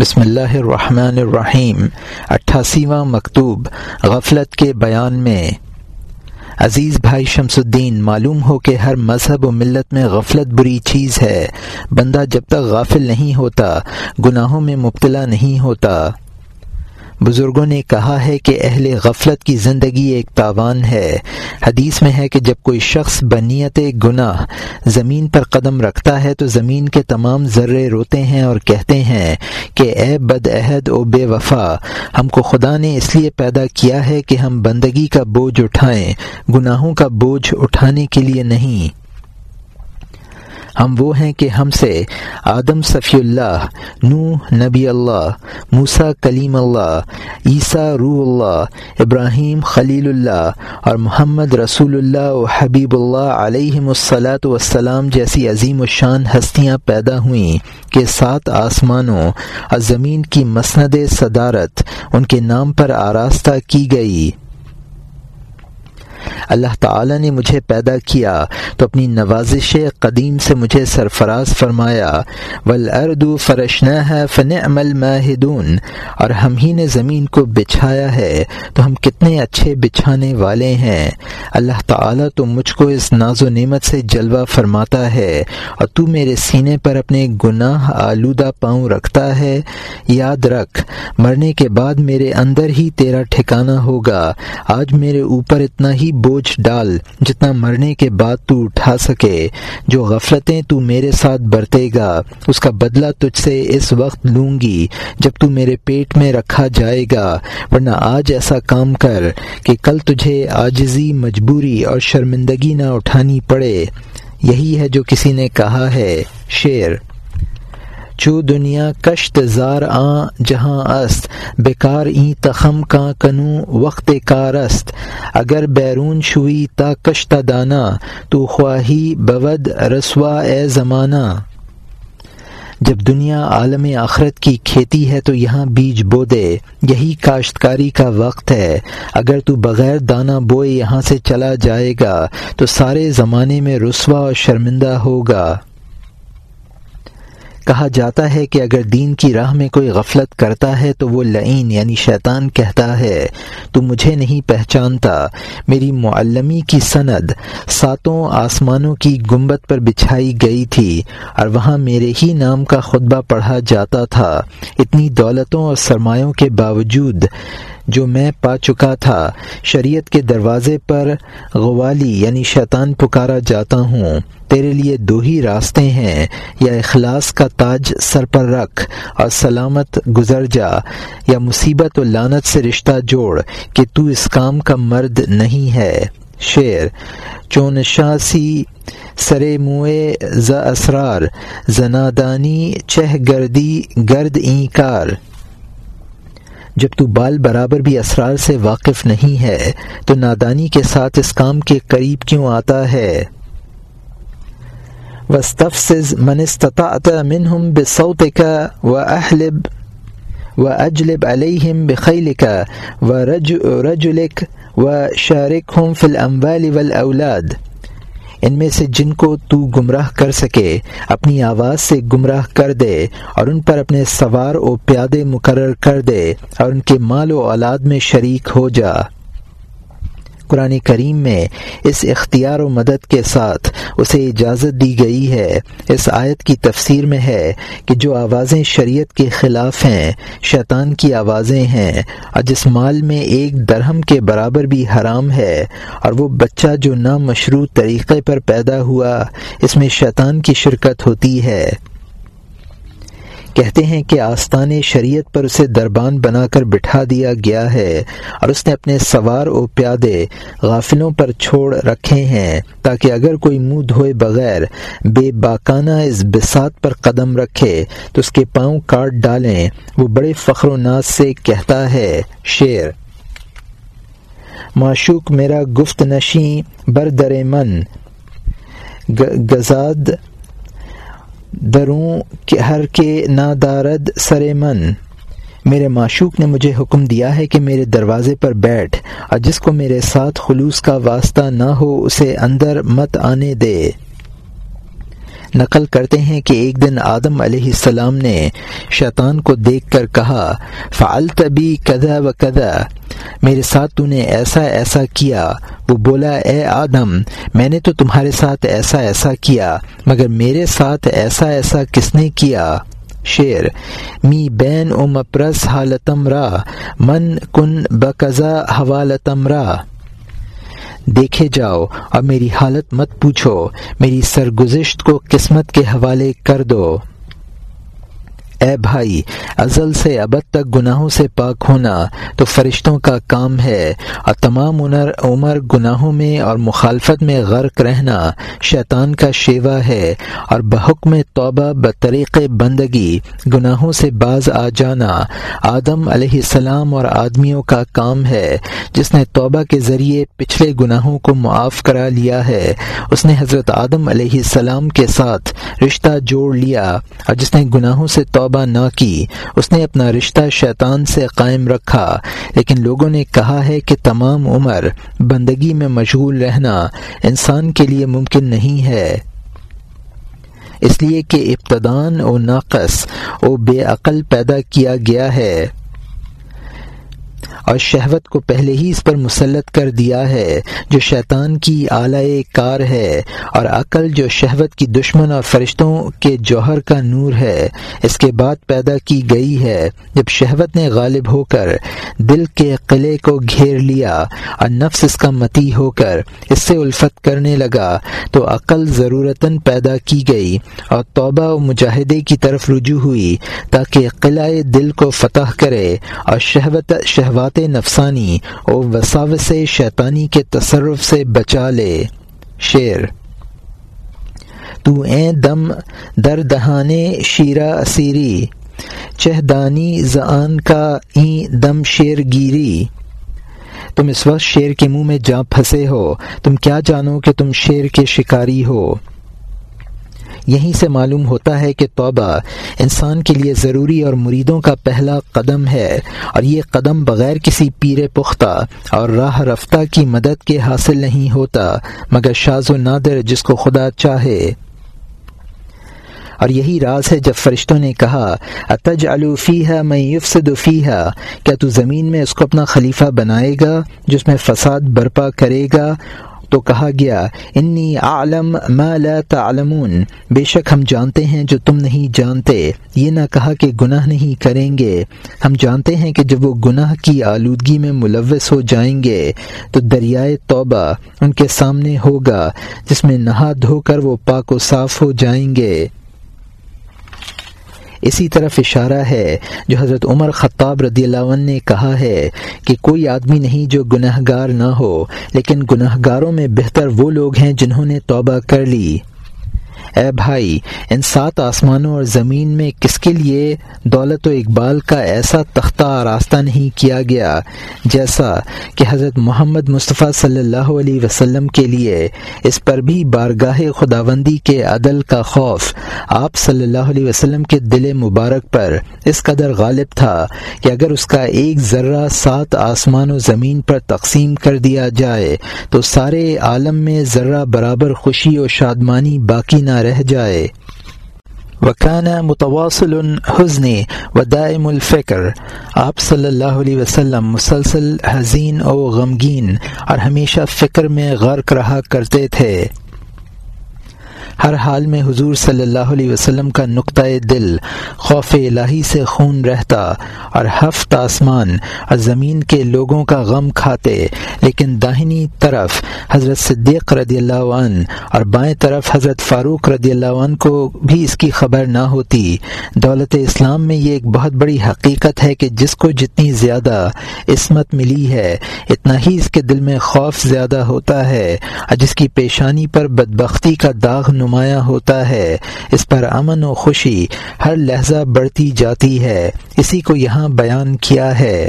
بسم اللہ الرحمن الرحیم، اٹھاسیواں مکتوب، غفلت کے بیان میں۔ عزیز بھائی شمس الدین معلوم ہو کہ ہر مذہب و ملت میں غفلت بری چیز ہے۔ بندہ جب تک غافل نہیں ہوتا، گناہوں میں مبتلا نہیں ہوتا۔ بزرگوں نے کہا ہے کہ اہل غفلت کی زندگی ایک تاوان ہے۔ حدیث میں ہے کہ جب کوئی شخص بنیت گناہ زمین پر قدم رکھتا ہے تو زمین کے تمام ذرے روتے ہیں اور کہتے ہیں کہ اے بد عہد و بے وفا، ہم کو خدا نے اس لیے پیدا کیا ہے کہ ہم بندگی کا بوجھ اٹھائیں، گناہوں کا بوجھ اٹھانے کے لیے نہیں۔ ہم وہ ہیں کہ ہم سے آدم صفی اللہ نو نبی اللہ موسا کلیم اللہ، عیسیٰ روح اللہ، ابراہیم خلیل اللہ اور محمد رسول اللہ و حبیب اللہ علیہ الصلاۃ والسلام جیسی عظیم الشان ہستیاں پیدا ہوئیں کہ سات آسمانوں اور زمین کی مسند صدارت ان کے نام پر آراستہ کی گئی۔ اللہ تعالی نے مجھے پیدا کیا تو اپنی نوازش قدیم سے مجھے سرفراز فرمایا ولاردو فرشنا ہے فن عمل ماہدون اور ہم ہی نے زمین کو بچھایا ہے تو ہم کتنے اچھے بچھانے والے ہیں۔ اللہ تعالی تو مجھ کو اس ناز و نعمت سے جلوہ فرماتا ہے اور تو میرے سینے پر اپنے گناہ آلودہ پاؤں رکھتا ہے۔ یاد رکھ، مرنے کے بعد میرے اندر ہی تیرا ٹھکانہ ہوگا، آج میرے اوپر اتنا ہی بوجھ ڈال جتنا مرنے کے بعد تو اٹھا سکے۔ جو غفلتیں تو میرے ساتھ برتے گا، اس کا بدلہ تجھ سے اس وقت لوں گی جب تو میرے پیٹ میں رکھا جائے گا۔ ورنہ آج ایسا کام کر کہ کل تجھے آجزی مجبوری اور شرمندگی نہ اٹھانی پڑے۔ یہی ہے جو کسی نے کہا ہے۔ شعر چو دنیا کشت زار آ جہاں است، بیکار این تخم کا کنو وقت کارست اگر بیرون شوئی تا کشت دانا، تو خواہی بود رسوا اے زمانہ۔ جب دنیا عالم آخرت کی کھیتی ہے تو یہاں بیج بو دے یہی کاشتکاری کا وقت ہے۔ اگر تو بغیر دانہ بوئے یہاں سے چلا جائے گا، تو سارے زمانے میں رسوا اور شرمندہ ہوگا۔ کہا جاتا ہے کہ اگر دین کی راہ میں کوئی غفلت کرتا ہے تو وہ لعین یعنی شیطان کہتا ہے۔ تو مجھے نہیں پہچانتا۔ میری معلمی کی سند ساتوں آسمانوں کی گنبت پر بچھائی گئی تھی اور وہاں میرے ہی نام کا خطبہ پڑھا جاتا تھا۔ اتنی دولتوں اور سرمایوں کے باوجود جو میں پا چکا تھا، شریعت کے دروازے پر غوالی یعنی شیطان پکارا جاتا ہوں۔ تیرے لیے دو ہی راستے ہیں، یا اخلاص کا تاج سر پر رکھ اور سلامت گزر جا یا مصیبت و لانت سے رشتہ جوڑ کہ تو اس کام کا مرد نہیں ہے۔ شعر، چون شاسی سرے موئے ز اسرار، زنادانی چہ گردی گرد این کار۔ جب تو بال برابر بھی اسرار سے واقف نہیں ہے، تو نادانی کے ساتھ اس کام کے قریب کیوں آتا ہے؟ وستفسز من استطعت منهم بصوتك وأحلب وأجلب عليهم بخيلك ورجلك وشاركهم في الأموال والأولاد. ان میں سے جن کو تو گمراہ کر سکے، اپنی آواز سے گمراہ کر دے اور ان پر اپنے سوار و پیادے مقرر کر دے اور ان کے مال و اولاد میں شریک ہو جا۔ قرآن کریم میں اس اختیار و مدد کے ساتھ اسے اجازت دی گئی ہے۔ اس آیت کی تفسیر میں ہے کہ جو آوازیں شریعت کے خلاف ہیں، شیطان کی آوازیں ہیں، اور جس مال میں ایک درہم کے برابر بھی حرام ہے، اور وہ بچہ جو نامشروط طریقے پر پیدا ہوا، اس میں شیطان کی شرکت ہوتی ہے۔ کہتے ہیں کہ آستان شریعت پر اسے دربان بنا کر بٹھا دیا گیا ہے اور اس نے اپنے سوار و پیادے غافلوں پر چھوڑ رکھے ہیں تاکہ اگر کوئی منہ دھوئے بغیر بے باکانہ اس بسات پر قدم رکھے تو اس کے پاؤں کاٹ ڈالیں، وہ بڑے فخر و ناز سے کہتا ہے شعر معشوق میرا گفت نشیں بردر من گزاد دروں ہر کے نادارد سر من۔ میرے معشوق نے مجھے حکم دیا ہے کہ میرے دروازے پر بیٹھ اور جس کو میرے ساتھ خلوص کا واسطہ نہ ہو، اسے اندر مت آنے دے۔ نقل کرتے ہیں کہ ایک دن آدم علیہ السلام نے شیطان کو دیکھ کر کہا فعل تبھی کدا و کدا میرے ساتھ تو نے ایسا ایسا کیا۔ وہ بولا، اے آدم، میں نے تو تمہارے ساتھ ایسا ایسا کیا، مگر میرے ساتھ ایسا ایسا کس نے کیا؟ شیر می بین ام پرس حالتم را، من کن بکزا حوالتم را۔ دیکھے جاؤ اور میری حالت مت پوچھو، میری سرگزشت کو قسمت کے حوالے کر دو۔ اے بھائی، ازل سے ابد تک گناہوں سے پاک ہونا تو فرشتوں کا کام ہے اور تمام عمر عمر گناہوں میں اور مخالفت میں غرق رہنا شیطان کا شیوا ہے اور بحکم توبہ بطریق بندگی گناہوں سے باز آ جانا آدم علیہ السلام اور آدمیوں کا کام ہے۔ جس نے توبہ کے ذریعے پچھلے گناہوں کو معاف کرا لیا ہے، اس نے حضرت آدم علیہ السلام کے ساتھ رشتہ جوڑ لیا اور جس نے گناہوں سے توبہ توبہ نہ کی۔ اس نے اپنا رشتہ شیطان سے قائم رکھا، لیکن لوگوں نے کہا ہے کہ تمام عمر بندگی میں مشغول رہنا انسان کے لیے ممکن نہیں ہے۔ اس لیے کہ ابتدان و ناقص و بے عقل پیدا کیا گیا ہے۔ اور شہوت کو پہلے ہی اس پر مسلط کر دیا ہے، جو شیطان کی اعلی کار ہے، اور عقل جو شہوت کی دشمن اور فرشتوں کے جوہر کا نور ہے۔ اس کے بعد پیدا کی گئی ہے، جب شہوت نے غالب ہو کر دل کے قلعے کو گھیر لیا اور نفس اس کا متی ہو کر اس سے الفت کرنے لگا، تو عقل ضرورتاً پیدا کی گئی اور توبہ و مجاہدے کی طرف رجوع ہوئی، تاکہ قلعہ دل کو فتح کرے اور شہوت شہوات نفسانی اور وساوس شیطانی کے تصرف سے بچا لے۔ شیر تو اے دم در دہانے شیرہ اسیری چہدانی زان کا این دم شیر گیری تم اس وقت شیر کے منہ میں جا پھنسے ہو، تم کیا جانو کہ تم شیر کے شکاری ہو؟ یہیں سے معلوم ہوتا ہے کہ توبہ انسان کے لیے ضروری اور مریدوں کا پہلا قدم ہے اور یہ قدم بغیر کسی پیر پختہ اور راہ رفتہ کی مدد کے حاصل نہیں ہوتا، مگر شاز و نادر جس کو خدا چاہے۔ اور یہی راز ہے جب فرشتوں نے کہا اتج الوفی ہے میں یفسدفی ہے کیا تو زمین میں اس کو اپنا خلیفہ بنائے گا، جس میں فساد برپا کرے گا تو کہا گیا، انی عالم ما لا تعلمون. بے شک ہم جانتے ہیں جو تم نہیں جانتے، یہ نہ کہا کہ گناہ نہیں کریں گے۔ ہم جانتے ہیں کہ جب وہ گناہ کی آلودگی میں ملوث ہو جائیں گے، تو دریائے توبہ ان کے سامنے ہوگا، جس میں نہا دھو کر وہ پاک و صاف ہو جائیں گے۔ اسی طرف اشارہ ہے جو حضرت عمر خطاب رضی اللہ عنہ نے کہا ہے کہ کوئی آدمی نہیں جو گناہ گار نہ ہو، لیکن گناہ گاروں میں بہتر وہ لوگ ہیں جنہوں نے توبہ کر لی۔ اے بھائی، ان سات آسمانوں اور زمین میں کس کے لیے دولت و اقبال کا ایسا تختہ راستہ نہیں کیا گیا؟ جیسا کہ حضرت محمد مصطفیٰ صلی اللہ علیہ وسلم کے لیے اس پر بھی بارگاہ خداوندی کے عدل کا خوف آپ صلی اللہ علیہ وسلم کے دل مبارک پر اس قدر غالب تھا کہ اگر اس کا ایک ذرہ سات آسمان و زمین پر تقسیم کر دیا جائے تو سارے عالم میں ذرہ برابر خوشی و شادمانی باقی نہ رہ جائے۔ وکانہ متواصل حزنی و دائم الفکر۔ آپ صلی اللہ علیہ وسلم مسلسل حزین و غمگین اور ہمیشہ فکر میں غرق رہا کرتے تھے۔ ہر حال میں حضور صلی اللہ علیہ وسلم کا نقطۂ دل خوف الہی سے خون رہتا اور ہفت آسمان اور زمین کے لوگوں کا غم کھاتے، لیکن داہنی طرف حضرت صدیق رضی اللہ عنہ اور بائیں طرف حضرت فاروق رضی اللہ عنہ کو بھی اس کی خبر نہ ہوتی۔ دولت اسلام میں یہ ایک بہت بڑی حقیقت ہے کہ جس کو جتنی زیادہ عصمت ملی ہے، اتنا ہی اس کے دل میں خوف زیادہ ہوتا ہے اور جس کی پیشانی پر بدبختی کا داغ نمایاں ہوتا ہے، اس پر امن و خوشی ہر لہجہ بڑھتی جاتی ہے، اسی کو یہاں بیان کیا ہے۔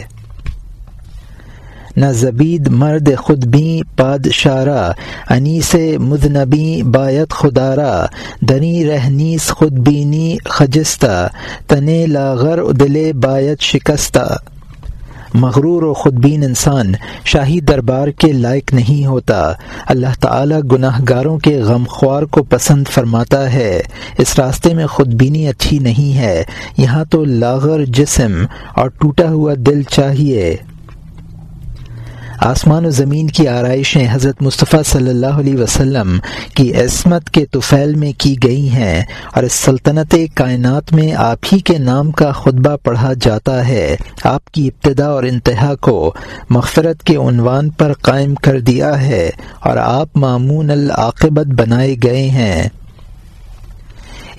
نہ زبید مرد خود بھی پادشارہ انی سے مدنبی بایت خدارا دنی رہنیس خود بینی خجستہ، تنے لاغر دل بایت شکستہ۔ مغرور و خودبین انسان شاہی دربار کے لائق نہیں ہوتا۔ اللہ تعالی گناہ گاروں کے غم خوار کو پسند فرماتا ہے۔ اس راستے میں خودبینی اچھی نہیں ہے۔ یہاں تو لاغر جسم اور ٹوٹا ہوا دل چاہیے۔ آسمان و زمین کی آرائشیں حضرت مصطفیٰ صلی اللہ علیہ وسلم کی عصمت کے توفیل میں کی گئی ہیں اور اس سلطنت کائنات میں آپ ہی کے نام کا خطبہ پڑھا جاتا ہے۔ آپ کی ابتدا اور انتہا کو مغفرت کے عنوان پر قائم کر دیا ہے اور آپ معمون العاقبت بنائے گئے ہیں۔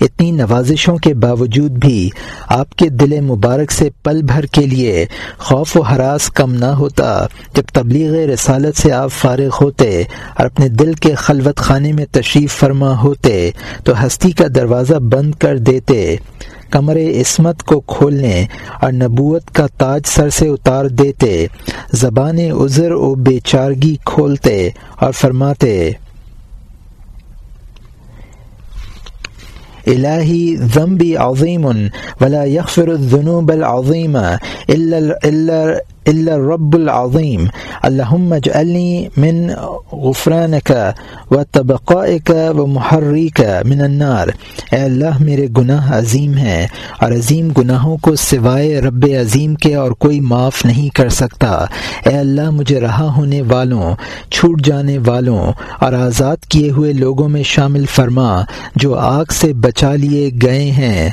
اتنی نوازشوں کے باوجود بھی آپ کے دل مبارک سے پل بھر کے لیے خوف و حراس کم نہ ہوتا۔ جب تبلیغ رسالت سے آپ فارغ ہوتے اور اپنے دل کے خلوت خانے میں تشریف فرما ہوتے، تو ہستی کا دروازہ بند کر دیتے۔ کمر عصمت کو کھولنے اور نبوت کا تاج سر سے اتار دیتے۔ زبان عذر و بے چارگی کھولتے اور فرماتے الہی ذنبی عظیم ولا یغفر الذنوب العظیم الا العظیمہ رب العظیم الحم اجعلنی من غفرانک و طبقائک و محریک من النار. اے اللہ، میرے گناہ عظیم ہیں اور عظیم گناہوں کو سوائے رب عظیم کے اور کوئی معاف نہیں کر سکتا۔ اے اللہ، مجھے رہا ہونے والوں، چھوٹ جانے والوں اور آزاد کیے ہوئے لوگوں میں شامل فرما، جو آگ سے بچا لیے گئے ہیں۔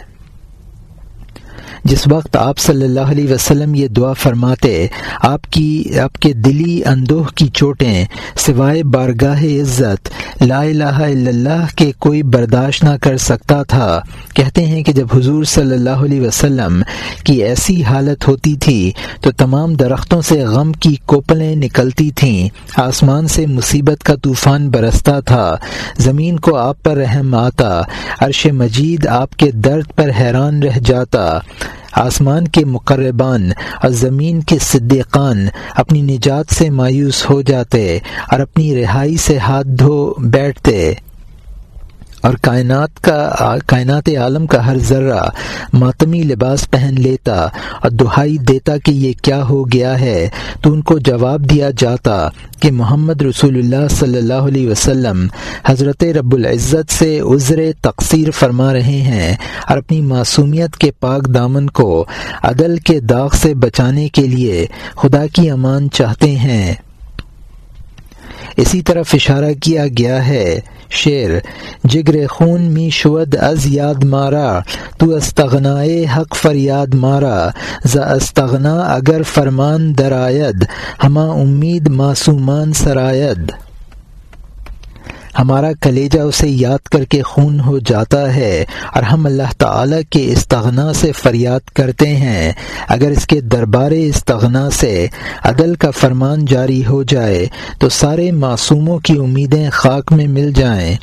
جس وقت آپ صلی اللہ علیہ وسلم یہ دعا فرماتے، آپ کی، آپ کے دلی اندوہ کی چوٹیں، سوائے بارگاہ عزت، لا الہ الا اللہ کے کوئی برداشت نہ کر سکتا تھا۔ کہتے ہیں کہ جب حضور صلی اللہ علیہ وسلم کی ایسی حالت ہوتی تھی، تو تمام درختوں سے غم کی کوپلیں نکلتی تھیں۔ آسمان سے مصیبت کا طوفان برستا تھا۔ زمین کو آپ پر رحم آتا، عرش مجید آپ کے درد پر حیران رہ جاتا۔ آسمان کے مقربان اور زمین کے صدیقان اپنی نجات سے مایوس ہو جاتے اور اپنی رہائی سے ہاتھ دھو بیٹھتے۔ اور کائنات کا، کائنات عالم کا ہر ذرہ ماتمی لباس پہن لیتا اور دہائی دیتا کہ یہ کیا ہو گیا ہے۔ تو ان کو جواب دیا جاتا کہ محمد رسول اللہ صلی اللہ علیہ وسلم حضرت رب العزت سے عذر تقسیر فرما رہے ہیں اور اپنی معصومیت کے پاک دامن کو عدل کے داغ سے بچانے کے لیے خدا کی امان چاہتے ہیں۔ اسی طرف اشارہ کیا گیا ہے شعر، جگر خون می شود از یاد مارا، تو استغنائے حق فریاد مارا ز استغنا اگر فرمان درآید، ہما امید معصومان سرایت ہمارا کلیجہ اسے یاد کر کے خون ہو جاتا ہے اور ہم اللہ تعالی کے استغنا سے فریاد کرتے ہیں۔ اگر اس کے دربار استغنا سے عدل کا فرمان جاری ہو جائے تو سارے معصوموں کی امیدیں خاک میں مل جائیں۔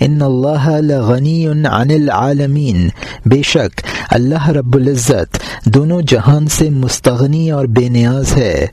ان اللہ غنی عن العالمین۔ بے شک اللہ رب العزت دونوں جہان سے مستغنی اور بے نیاز ہے۔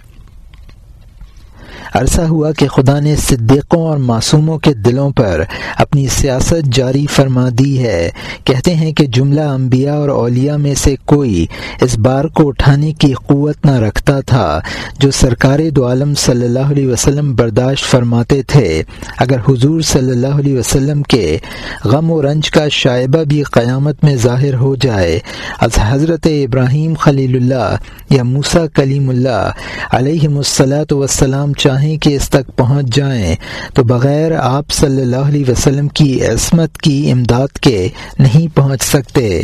عرصہ ہوا کہ خدا نے صدیقوں اور معصوموں کے دلوں پر اپنی سیاست جاری فرما دی ہے۔ کہتے ہیں کہ جملہ انبیاء اور اولیاء میں سے کوئی اس بار کو اٹھانے کی قوت نہ رکھتا تھا جو سرکار دو عالم صلی اللہ علیہ وسلم برداشت فرماتے تھے۔ اگر حضور صلی اللہ علیہ وسلم کے غم و رنج کا شائبہ بھی قیامت میں ظاہر ہو جائے، از حضرت ابراہیم خلیل اللہ یا موسا کلیم اللہ علیہ مسلاۃ وسلام چاہیں کہ اس تک پہنچ جائیں۔ تو بغیر آپ صلی اللہ علیہ وسلم کی عصمت کی امداد کے نہیں پہنچ سکتے۔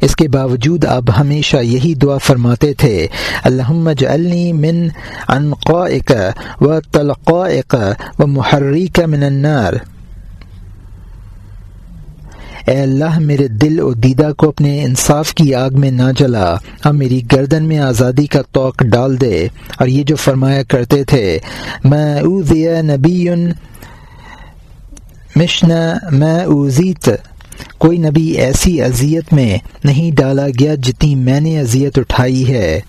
اس کے باوجود آپ ہمیشہ یہی دعا فرماتے تھے الحمد جعلنی من انقائک و تلقائق و محریک من النار۔ اے اللہ، میرے دل و دیدہ کو اپنے انصاف کی آگ میں نہ جلا۔ اور میری گردن میں آزادی کا توق ڈال دے۔ اور یہ جو فرمایا کرتے تھے میں اوزیا نبی مشن میں اوزیت کوئی نبی ایسی اذیت میں نہیں ڈالا گیا جتنی میں نے اذیت اٹھائی ہے۔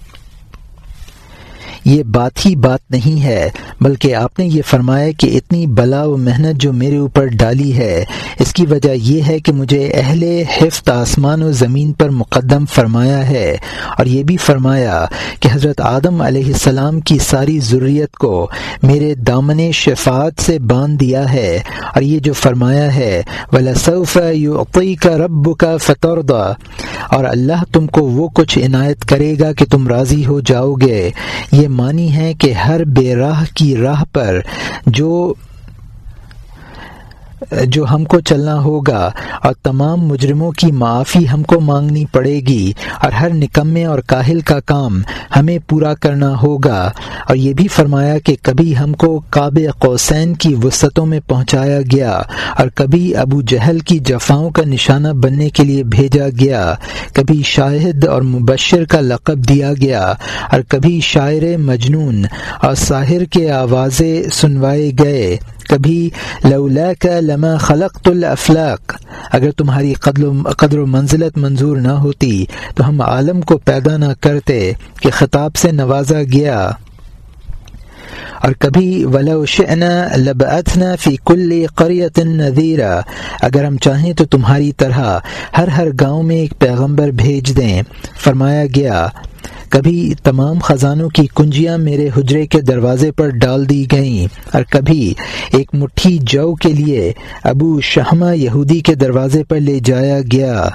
یہ بات ہی بات نہیں ہے، بلکہ آپ نے یہ فرمایا کہ اتنی بلا و محنت جو میرے اوپر ڈالی ہے، اس کی وجہ یہ ہے کہ مجھے اہل حفظ آسمان و زمین پر مقدم فرمایا ہے۔ اور یہ بھی فرمایا کہ حضرت آدم علیہ السلام کی ساری ضروریت کو میرے دامن شفاعت سے باندھ دیا ہے۔ اور یہ جو فرمایا ہے ولاصف یوقی کا رب کا فتح اور اللہ تم کو وہ کچھ عنایت کرے گا کہ تم راضی ہو جاؤ گے۔ یہ مانی ہے کہ ہر بے راہ کی راہ پر جو جو ہم کو چلنا ہوگا اور تمام مجرموں کی معافی ہم کو مانگنی پڑے گی اور ہر نکمے اور کاہل کا کام ہمیں پورا کرنا ہوگا۔ اور یہ بھی فرمایا کہ کبھی ہم کو کاب قوسین کی وسطوں میں پہنچایا گیا اور کبھی ابو جہل کی جفاؤں کا نشانہ بننے کے لیے بھیجا گیا۔ کبھی شاہد اور مبشر کا لقب دیا گیا اور کبھی شاعر مجنون اور ساحر کے آوازیں سنوائے گئے۔ کبھی لولا کا لما خلق الافلاق اگر تمہاری قدر و منزلت منظور نہ ہوتی، تو ہم عالم کو پیدا نہ کرتے کہ خطاب سے نوازا گیا۔ اور کبھی ولو شئنا لبعثنا فی کل قریت نذیرا۔ اگر ہم چاہیں تو تمہاری طرح ہر ہر گاؤں میں ایک پیغمبر بھیج دیں۔ فرمایا گیا کبھی تمام خزانوں کی کنجیاں میرے حجرے کے دروازے پر ڈال دی گئیں، اور کبھی ایک مٹھی جو کے لیے ابو شہما یہودی کے دروازے پر لے جایا گیا۔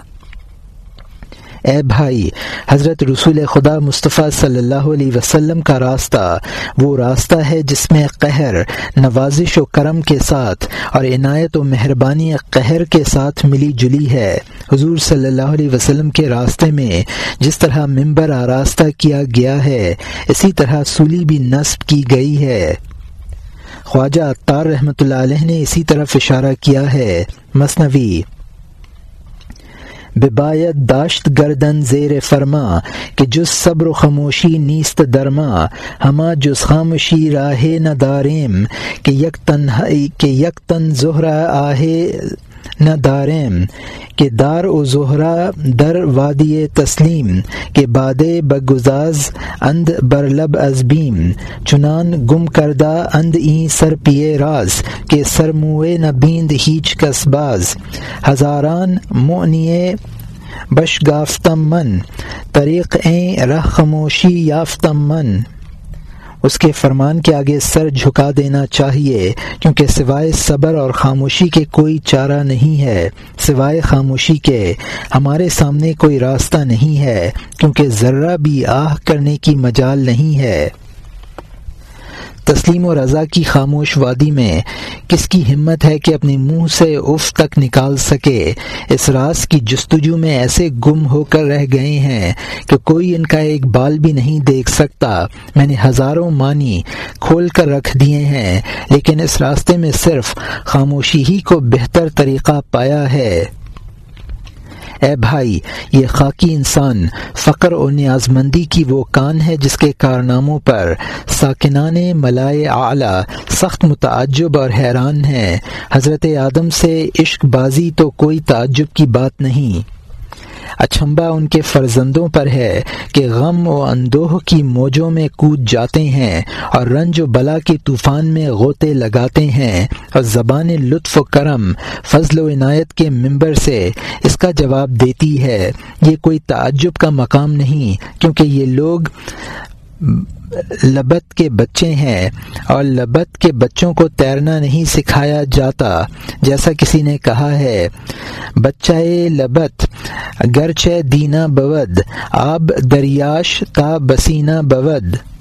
اے بھائی، حضرت رسول خدا مصطفیٰ صلی اللہ علیہ وسلم کا راستہ، وہ راستہ ہے جس میں قہر، نوازش و کرم کے ساتھ اور عنایت و مہربانی قہر کے ساتھ ملی جلی ہے۔ حضور صلی اللہ علیہ وسلم کے راستے میں جس طرح ممبر آراستہ کیا گیا ہے، اسی طرح سولی بھی نصب کی گئی ہے۔ خواجہ تار رحمۃ اللہ علیہ نے اسی طرف اشارہ کیا ہے۔ مصنوی ببایت داشت گردن زیر فرما کہ جس صبر و خاموشی نیست درما ہما جز خاموشی راہ نہ کہ یک تن کہ یک تن زہرہ آہے نہ داریم، کہ دار و زہرا در وادی تسلیم، کہ باد بگزاز اند برلب ازبیم چنان گم کردہ اند این سر پیے راز، کہ سر موئے نہ بیند ہیچ کس باز۔ ہزاران معنیے بش گافتم من، طریق این رہ خموشی یافتم من۔ اس کے فرمان کے آگے سر جھکا دینا چاہیے، کیونکہ سوائے صبر اور خاموشی کے کوئی چارہ نہیں ہے۔ سوائے خاموشی کے ہمارے سامنے کوئی راستہ نہیں ہے، کیونکہ ذرہ بھی آہ کرنے کی مجال نہیں ہے۔ تسلیم و رضا کی خاموش وادی میں کس کی ہمت ہے کہ اپنے منہ سے اف تک نکال سکے؟ اس راز کی جستجو میں ایسے گم ہو کر رہ گئے ہیں کہ کوئی ان کا ایک بال بھی نہیں دیکھ سکتا۔ میں نے ہزاروں معنی کھول کر رکھ دیے ہیں، لیکن اس راستے میں صرف خاموشی ہی کو بہتر طریقہ پایا ہے۔ اے بھائی، یہ خاکی انسان، فقر و نیاز مندی کی وہ کان ہے جس کے کارناموں پر ساکنان ملائے اعلیٰ سخت متعجب اور حیران ہیں۔ حضرت آدم سے عشق بازی تو کوئی تعجب کی بات نہیں۔ اچھمبا ان کے فرزندوں پر ہے کہ غم و اندوہ کی موجوں میں کود جاتے ہیں اور رنج و بلا کے طوفان میں غوطے لگاتے ہیں اور زبان لطف و کرم فضل و عنایت کے ممبر سے اس کا جواب دیتی ہے۔ یہ کوئی تعجب کا مقام نہیں کیونکہ یہ لوگ لبت کے بچے ہیں اور لبت کے بچوں کو تیرنا نہیں سکھایا جاتا۔ جیسا کسی نے کہا ہے، بچہ لبت گرچہ دینا بود آب دریاش تا بسینہ بود.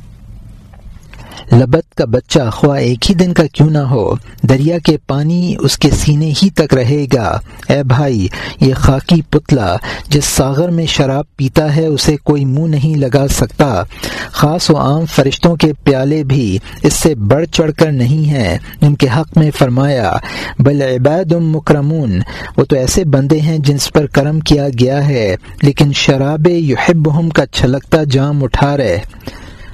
لبت کا بچہ خواہ ایک ہی دن کا کیوں نہ ہو، دریا کے پانی اس کے سینے ہی تک رہے گا۔ اے بھائی، یہ خاکی پتلا جس ساغر میں شراب پیتا ہے، اسے کوئی منہ نہیں لگا سکتا۔ خاص و عام فرشتوں کے پیالے بھی اس سے بڑھ چڑھ کر نہیں ہیں۔ ان کے حق میں فرمایا، بل عباد مکرمون، وہ تو ایسے بندے ہیں جنس پر کرم کیا گیا ہے، لیکن شراب یحبہم کا چھلکتا جام اٹھا رہے۔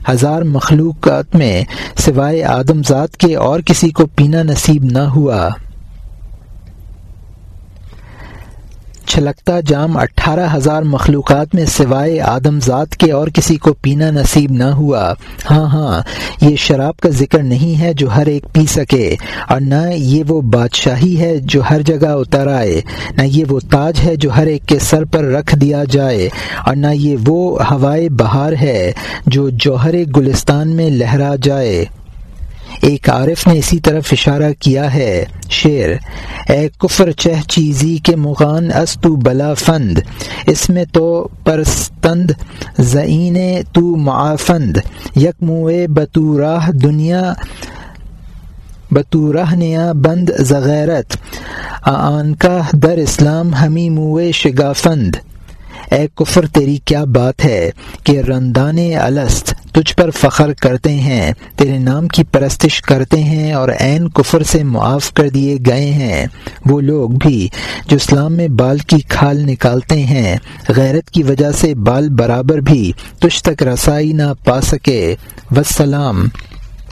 ہزار مخلوقات میں سوائے آدم ذات کے اور کسی کو پینا نصیب نہ ہوا۔ چھلکتا جام اٹھارہ ہزار مخلوقات میں سوائے آدم ذات کے اور کسی کو پینا نصیب نہ ہوا۔ ہاں ہاں یہ شراب کا ذکر نہیں ہے جو ہر ایک پی سکے اور نہ یہ وہ بادشاہی ہے جو ہر جگہ اتر آئے، نہ یہ وہ تاج ہے جو ہر ایک کے سر پر رکھ دیا جائے اور نہ یہ وہ ہوائے بہار ہے جو جوہر گلستان میں لہرا جائے۔ ایک عارف نے اسی طرف اشارہ کیا ہے، شعر، اے کفر چہ چیزی کے مغان استو بلا فند، اس میں تو پرستند زئین تو معافند، یک موئے بطوراہ دنیا بطورہ نیا بند زغیرت آن کا در اسلام ہمی موئے شگافند۔ اے کفر، تیری کیا بات ہے کہ رندان الست تجھ پر فخر کرتے ہیں، تیرے نام کی پرستش کرتے ہیں اور عین کفر سے معاف کر دیے گئے ہیں۔ وہ لوگ بھی جو اسلام میں بال کی کھال نکالتے ہیں، غیرت کی وجہ سے بال برابر بھی تجھ تک رسائی نہ پا سکے۔ وسلام۔